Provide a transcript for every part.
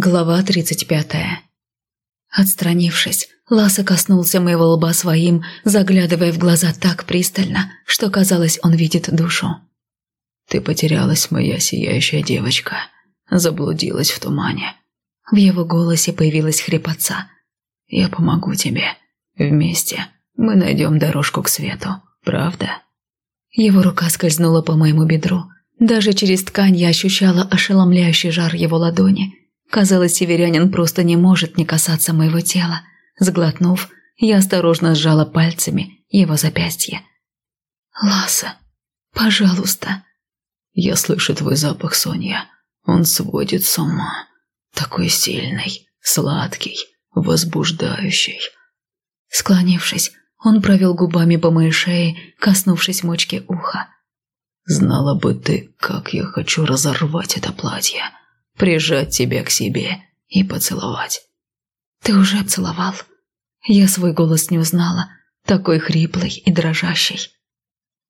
Глава 35. Отстранившись, Ласа коснулся моего лба своим, заглядывая в глаза так пристально, что казалось, он видит душу. «Ты потерялась, моя сияющая девочка. Заблудилась в тумане». В его голосе появилась хрипотца. «Я помогу тебе. Вместе мы найдем дорожку к свету, правда?» Его рука скользнула по моему бедру. Даже через ткань я ощущала ошеломляющий жар его ладони – Казалось, северянин просто не может не касаться моего тела. Сглотнув, я осторожно сжала пальцами его запястье. «Ласа, пожалуйста». «Я слышу твой запах, Соня. Он сводит с ума. Такой сильный, сладкий, возбуждающий». Склонившись, он провел губами по моей шее, коснувшись мочки уха. «Знала бы ты, как я хочу разорвать это платье» прижать тебя к себе и поцеловать. Ты уже целовал? Я свой голос не узнала, такой хриплый и дрожащий.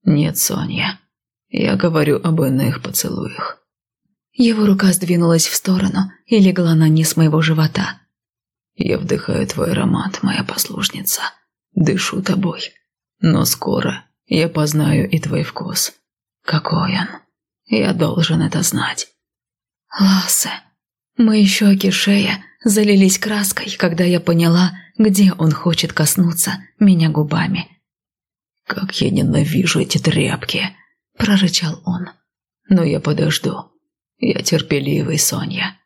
Нет, Соня, я говорю об иных поцелуях. Его рука сдвинулась в сторону и легла на низ моего живота. Я вдыхаю твой аромат, моя послушница. Дышу тобой. Но скоро я познаю и твой вкус. Какой он? Я должен это знать. Лассе. Мои щеки шея залились краской, когда я поняла, где он хочет коснуться меня губами. «Как я ненавижу эти тряпки!» – прорычал он. «Но я подожду. Я терпеливый, Соня».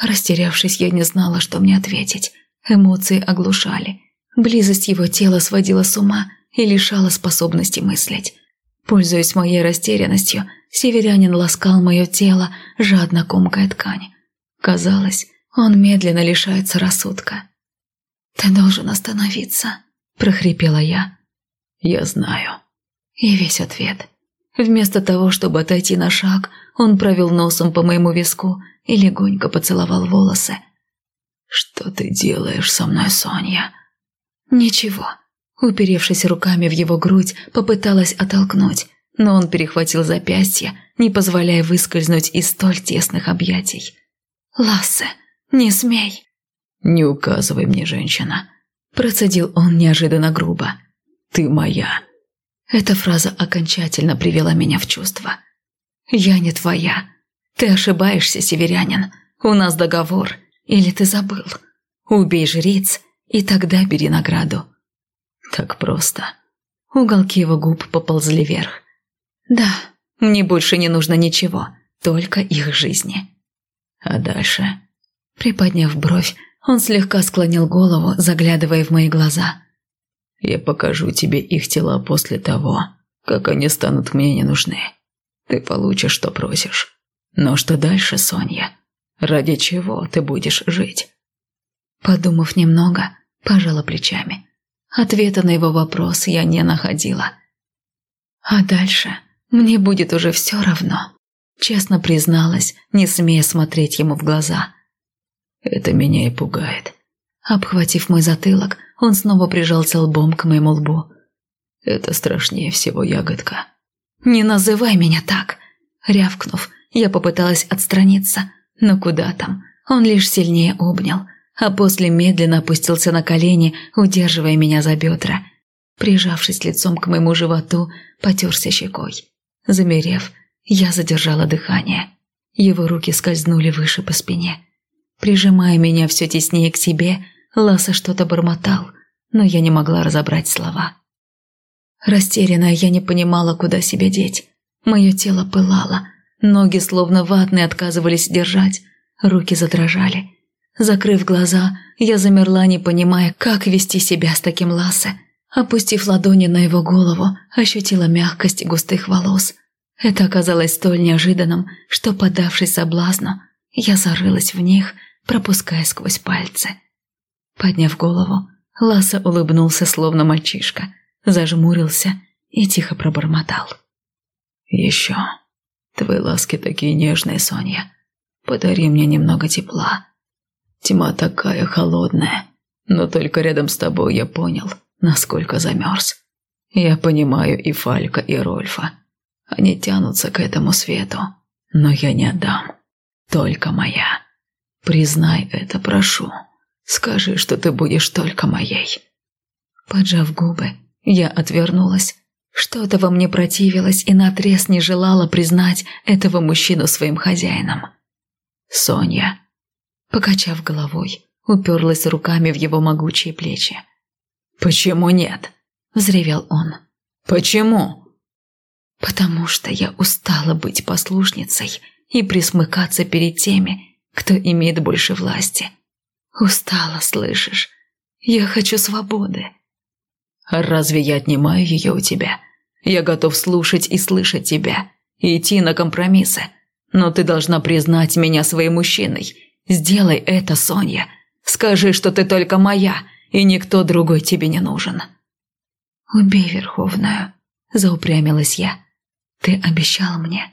Растерявшись, я не знала, что мне ответить. Эмоции оглушали. Близость его тела сводила с ума и лишала способности мыслить. Пользуясь моей растерянностью, северянин ласкал мое тело, жадно комкая ткань. Казалось, он медленно лишается рассудка. «Ты должен остановиться», – прохрипела я. «Я знаю». И весь ответ. Вместо того, чтобы отойти на шаг, он провел носом по моему виску и легонько поцеловал волосы. «Что ты делаешь со мной, Соня?» «Ничего», Уперевшись руками в его грудь, попыталась оттолкнуть, но он перехватил запястье, не позволяя выскользнуть из столь тесных объятий. «Лассе, не смей!» «Не указывай мне, женщина!» Процедил он неожиданно грубо. «Ты моя!» Эта фраза окончательно привела меня в чувство. «Я не твоя. Ты ошибаешься, северянин. У нас договор. Или ты забыл? Убей жриц, и тогда бери награду. Так просто. Уголки его губ поползли вверх. Да, мне больше не нужно ничего, только их жизни. А дальше? Приподняв бровь, он слегка склонил голову, заглядывая в мои глаза. Я покажу тебе их тела после того, как они станут мне не нужны. Ты получишь, что просишь. Но что дальше, Соня? Ради чего ты будешь жить? Подумав немного, пожала плечами. Ответа на его вопрос я не находила. А дальше мне будет уже все равно. Честно призналась, не смея смотреть ему в глаза. Это меня и пугает. Обхватив мой затылок, он снова прижался лбом к моему лбу. Это страшнее всего, ягодка. «Не называй меня так!» Рявкнув, я попыталась отстраниться, но куда там? Он лишь сильнее обнял, а после медленно опустился на колени, удерживая меня за бедра. Прижавшись лицом к моему животу, потерся щекой. Замерев, я задержала дыхание. Его руки скользнули выше по спине. Прижимая меня все теснее к себе, Ласа что-то бормотал, но я не могла разобрать слова. Растерянная, я не понимала, куда себя деть. Мое тело пылало, ноги словно ватные отказывались держать, руки задрожали. Закрыв глаза, я замерла, не понимая, как вести себя с таким лассе. Опустив ладони на его голову, ощутила мягкость густых волос. Это оказалось столь неожиданным, что, подавшись соблазну, я зарылась в них, пропуская сквозь пальцы. Подняв голову, Ласса улыбнулся, словно мальчишка, зажмурился и тихо пробормотал. «Еще. Твои ласки такие нежные, Соня. Подари мне немного тепла. Тьма такая холодная, но только рядом с тобой я понял, насколько замерз. Я понимаю и Фалька, и Рольфа. Они тянутся к этому свету, но я не отдам. Только моя. Признай это, прошу. Скажи, что ты будешь только моей». Поджав губы, я отвернулась. Что-то во мне противилось и наотрез не желала признать этого мужчину своим хозяином. «Соня». Покачав головой, уперлась руками в его могучие плечи. «Почему нет?» – взревел он. «Почему?» «Потому что я устала быть послушницей и присмыкаться перед теми, кто имеет больше власти. Устала, слышишь? Я хочу свободы». «Разве я отнимаю ее у тебя? Я готов слушать и слышать тебя, и идти на компромиссы. Но ты должна признать меня своей мужчиной. Сделай это, Соня. Скажи, что ты только моя, и никто другой тебе не нужен». «Убей Верховную», – заупрямилась я. «Ты обещал мне».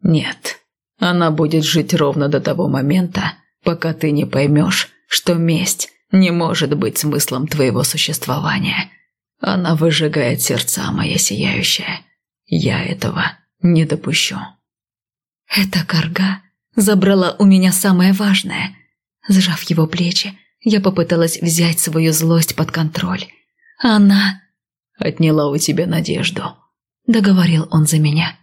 «Нет, она будет жить ровно до того момента, пока ты не поймешь, что месть не может быть смыслом твоего существования. Она выжигает сердца, моя сияющая. Я этого не допущу». Эта корга забрала у меня самое важное. Сжав его плечи, я попыталась взять свою злость под контроль. Она отняла у тебя надежду», – договорил он за меня.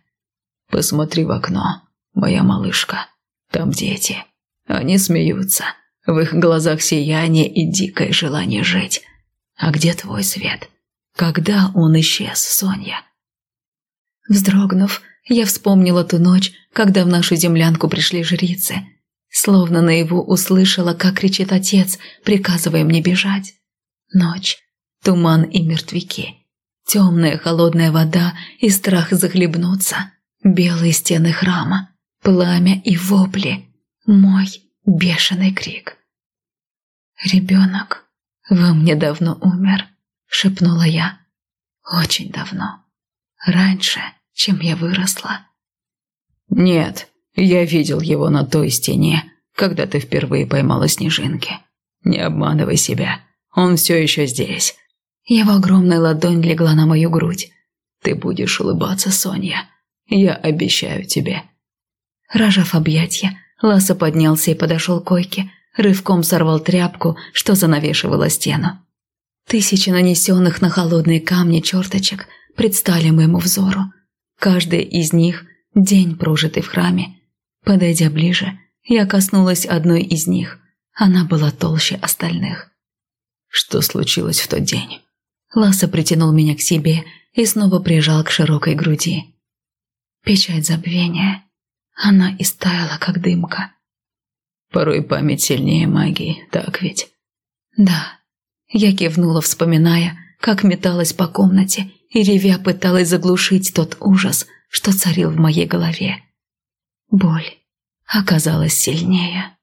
«Посмотри в окно, моя малышка. Там дети. Они смеются. В их глазах сияние и дикое желание жить. А где твой свет? Когда он исчез, Соня?» Вздрогнув, я вспомнила ту ночь, когда в нашу землянку пришли жрицы. Словно наяву услышала, как кричит отец, приказывая мне бежать. Ночь, туман и мертвяки. Темная холодная вода и страх захлебнуться. Белые стены храма, пламя и вопли. Мой бешеный крик. «Ребенок во мне давно умер», — шепнула я. «Очень давно. Раньше, чем я выросла». «Нет, я видел его на той стене, когда ты впервые поймала снежинки. Не обманывай себя, он все еще здесь. Его огромная ладонь легла на мою грудь. «Ты будешь улыбаться, Соня. Я обещаю тебе». Рожав объятья, Ласса поднялся и подошел к койке, рывком сорвал тряпку, что занавешивала стену. Тысячи нанесенных на холодные камни черточек предстали моему взору. Каждая из них – день, прожитый в храме. Подойдя ближе, я коснулась одной из них. Она была толще остальных. «Что случилось в тот день?» Ласса притянул меня к себе и снова прижал к широкой груди. Печать забвения. Она истаяла, как дымка. Порой память сильнее магии, так ведь? Да. Я кивнула, вспоминая, как металась по комнате и ревя пыталась заглушить тот ужас, что царил в моей голове. Боль оказалась сильнее.